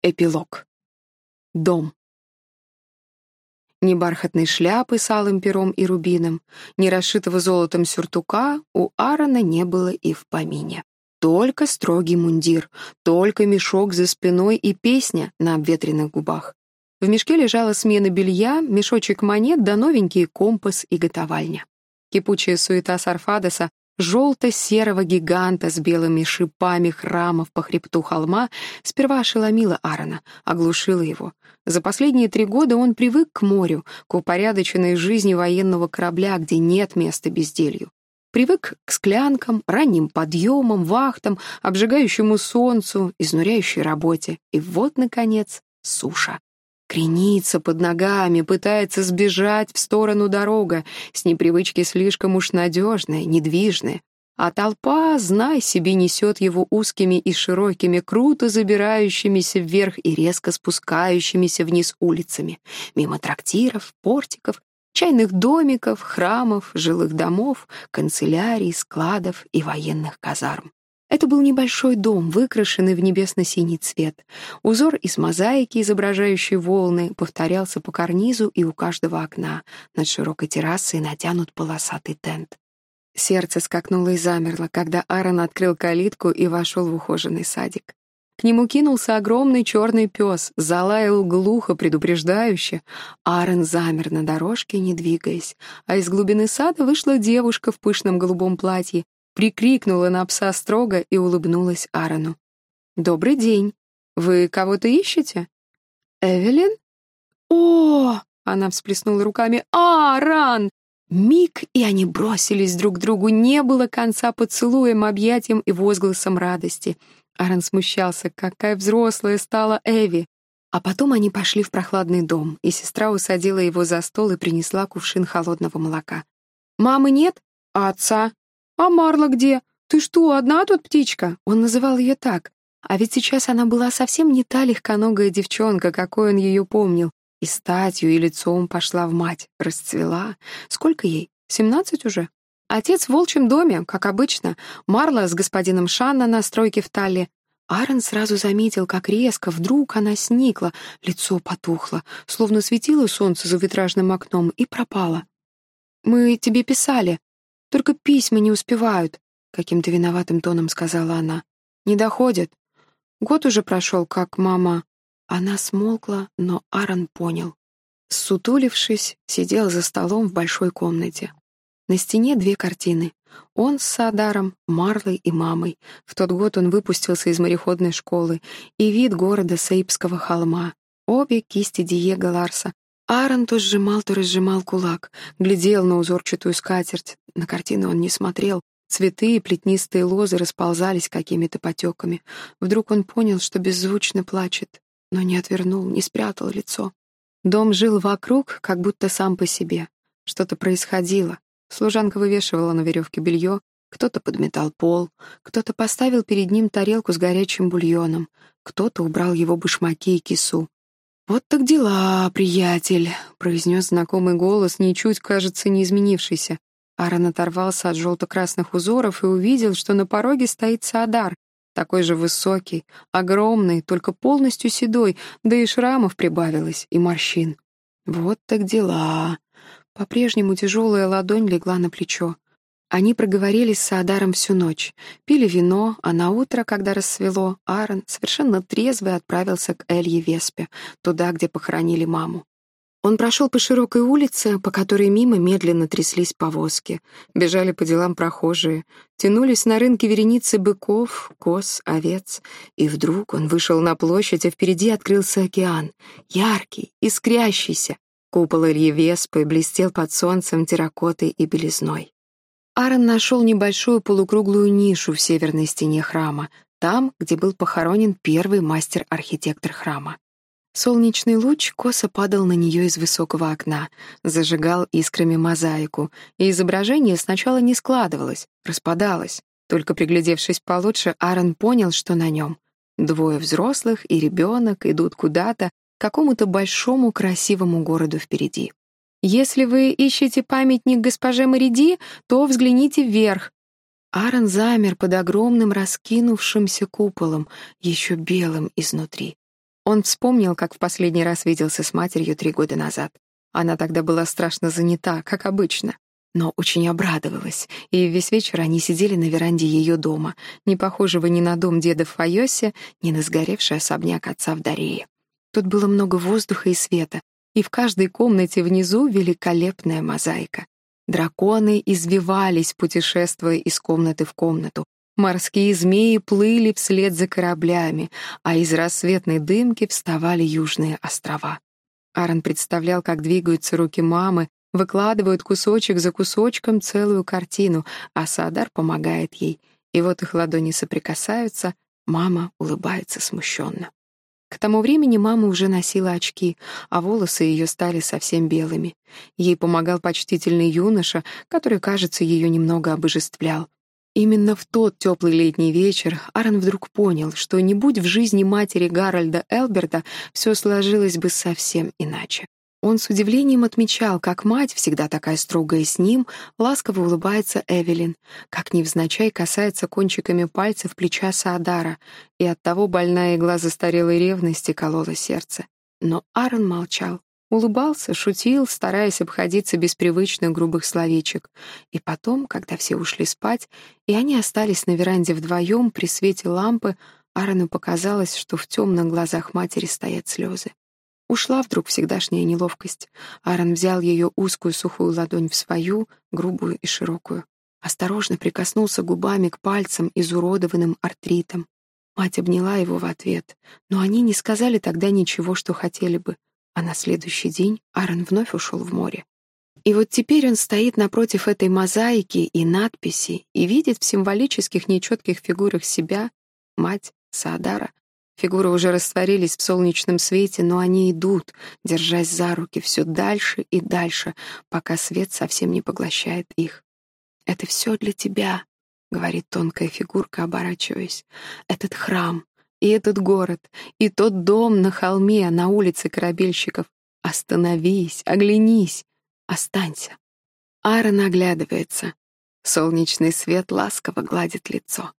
Эпилог. Дом. Ни бархатной шляпы с алым пером и рубином, ни расшитого золотом сюртука у Аарона не было и в помине. Только строгий мундир, только мешок за спиной и песня на обветренных губах. В мешке лежала смена белья, мешочек монет да новенький компас и готовальня. Кипучая суета Сарфадеса желто-серого гиганта с белыми шипами храмов по хребту холма сперва ошеломила Аарона, оглушила его. За последние три года он привык к морю, к упорядоченной жизни военного корабля, где нет места безделью. Привык к склянкам, ранним подъемам, вахтам, обжигающему солнцу, изнуряющей работе. И вот, наконец, суша. Кренится под ногами, пытается сбежать в сторону дорога, с непривычки слишком уж надежная, недвижная. А толпа, знай себе, несет его узкими и широкими, круто забирающимися вверх и резко спускающимися вниз улицами, мимо трактиров, портиков, чайных домиков, храмов, жилых домов, канцелярий, складов и военных казарм. Это был небольшой дом, выкрашенный в небесно-синий цвет. Узор из мозаики, изображающий волны, повторялся по карнизу и у каждого окна. Над широкой террасой натянут полосатый тент. Сердце скакнуло и замерло, когда Аарон открыл калитку и вошел в ухоженный садик. К нему кинулся огромный черный пес, залаял глухо, предупреждающе. Аарон замер на дорожке, не двигаясь, а из глубины сада вышла девушка в пышном голубом платье прикрикнула на пса строго и улыбнулась Аарону. «Добрый день. Вы кого-то ищете?» «Эвелин?» «О!» — она всплеснула руками. «Аарон!» Миг, и они бросились друг к другу. Не было конца поцелуем, объятиям и возгласом радости. Аарон смущался, какая взрослая стала Эви. А потом они пошли в прохладный дом, и сестра усадила его за стол и принесла кувшин холодного молока. «Мамы нет? А отца?» «А Марла где? Ты что, одна тут птичка?» Он называл ее так. А ведь сейчас она была совсем не та легконогая девчонка, какой он ее помнил. И статью, и лицом пошла в мать. Расцвела. Сколько ей? Семнадцать уже? Отец в волчьем доме, как обычно. Марла с господином Шанна на стройке в Талле. Аарон сразу заметил, как резко вдруг она сникла, лицо потухло, словно светило солнце за витражным окном, и пропало. «Мы тебе писали», только письма не успевают», — каким-то виноватым тоном сказала она. «Не доходят. Год уже прошел, как мама...» Она смолкла, но Аарон понял. Сутулившись, сидел за столом в большой комнате. На стене две картины. Он с Садаром, Марлой и мамой. В тот год он выпустился из мореходной школы. И вид города Саипского холма. Обе кисти Диего Ларса, Аарон то сжимал, то разжимал кулак, глядел на узорчатую скатерть. На картину он не смотрел. Цветы и плетнистые лозы расползались какими-то потеками. Вдруг он понял, что беззвучно плачет, но не отвернул, не спрятал лицо. Дом жил вокруг, как будто сам по себе. Что-то происходило. Служанка вывешивала на веревке белье, кто-то подметал пол, кто-то поставил перед ним тарелку с горячим бульоном, кто-то убрал его башмаки и кису. «Вот так дела, приятель», — произнес знакомый голос, ничуть, кажется, не изменившийся. Аарон оторвался от желто-красных узоров и увидел, что на пороге стоит Саадар, такой же высокий, огромный, только полностью седой, да и шрамов прибавилось, и морщин. «Вот так дела». По-прежнему тяжелая ладонь легла на плечо. Они проговорили с Саадаром всю ночь, пили вино, а на утро, когда рассвело, Аарон совершенно трезвый отправился к Элье Веспе, туда, где похоронили маму. Он прошел по широкой улице, по которой мимо медленно тряслись повозки, бежали по делам прохожие, тянулись на рынке вереницы быков, коз, овец. И вдруг он вышел на площадь, а впереди открылся океан, яркий, искрящийся. Купол Ильи Веспы блестел под солнцем терракотой и белизной. Аарон нашел небольшую полукруглую нишу в северной стене храма, там, где был похоронен первый мастер-архитектор храма. Солнечный луч косо падал на нее из высокого окна, зажигал искрами мозаику, и изображение сначала не складывалось, распадалось. Только приглядевшись получше, Аарон понял, что на нем. Двое взрослых и ребенок идут куда-то, к какому-то большому красивому городу впереди. Если вы ищете памятник госпоже Мариди, то взгляните вверх. Аарон замер под огромным раскинувшимся куполом, еще белым изнутри. Он вспомнил, как в последний раз виделся с матерью три года назад. Она тогда была страшно занята, как обычно, но очень обрадовалась, и весь вечер они сидели на веранде ее дома, не похожего ни на дом деда в Файосе, ни на сгоревший особняк отца в Дарее. Тут было много воздуха и света, и в каждой комнате внизу великолепная мозаика. Драконы извивались, путешествуя из комнаты в комнату. Морские змеи плыли вслед за кораблями, а из рассветной дымки вставали южные острова. Аарон представлял, как двигаются руки мамы, выкладывают кусочек за кусочком целую картину, а Саадар помогает ей. И вот их ладони соприкасаются, мама улыбается смущенно. К тому времени мама уже носила очки, а волосы ее стали совсем белыми. Ей помогал почтительный юноша, который, кажется, ее немного обожествлял. Именно в тот теплый летний вечер Аарон вдруг понял, что не будь в жизни матери Гарольда Элберта, все сложилось бы совсем иначе. Он с удивлением отмечал, как мать, всегда такая строгая с ним, ласково улыбается Эвелин, как невзначай касается кончиками пальцев плеча Саадара, и оттого больная игла застарелой ревности колола сердце. Но Аарон молчал. Улыбался, шутил, стараясь обходиться без привычных грубых словечек. И потом, когда все ушли спать, и они остались на веранде вдвоем при свете лампы, Аарону показалось, что в темных глазах матери стоят слезы. Ушла вдруг всегдашняя неловкость. Аарон взял ее узкую сухую ладонь в свою, грубую и широкую. Осторожно прикоснулся губами к пальцам, изуродованным артритом. Мать обняла его в ответ, но они не сказали тогда ничего, что хотели бы. А на следующий день Аарон вновь ушел в море. И вот теперь он стоит напротив этой мозаики и надписи и видит в символических нечетких фигурах себя, мать, Саадара. Фигуры уже растворились в солнечном свете, но они идут, держась за руки все дальше и дальше, пока свет совсем не поглощает их. «Это все для тебя», — говорит тонкая фигурка, оборачиваясь. «Этот храм, и этот город, и тот дом на холме, на улице корабельщиков. Остановись, оглянись, останься. Аарон оглядывается. Солнечный свет ласково гладит лицо.